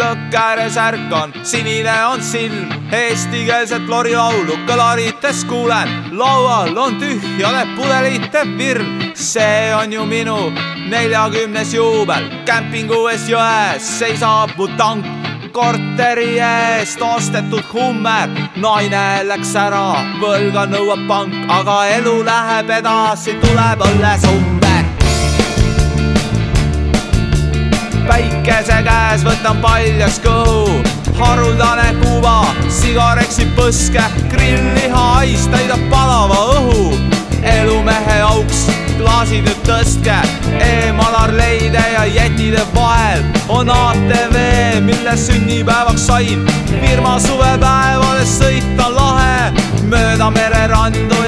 lõkke ääres ärkan, sinine on silm, eestikeelset lorilaulu kõlarites kuulen. laual on tühjade pudelite virn, see on ju minu neljakümnes juubel. kämpingu ees jões seisab mu tank korteri eest ostetud hummer, naine läks ära, võlga nõuab pank, aga elu läheb edasi, tuleb õllesummer. päikese paljas kõhu, haruldane kuva, sigar eksib põske, grillliha hais täidab palava õhu. elumehe auks, klaasid nüüd tõstke, eemalar leide ja jätide vahel on ATV, mille sünnipäevaks sain. firma suvepäevades sõita lahe, mööda mererandu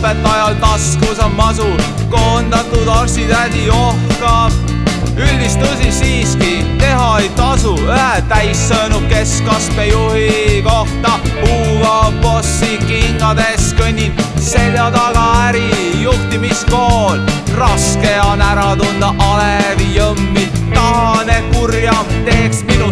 õpetajal taskus on masu, koondatud arstitädi ohkab. üldist tõsi siiski teha ei tasu, ühe täissõnu keskastmejuhi kohta huugab bossi kingades kõnnin selja taga ärijuhtimiskool. raske on ära tunda alevi jõmmi, tahan, et kurjam teeks minu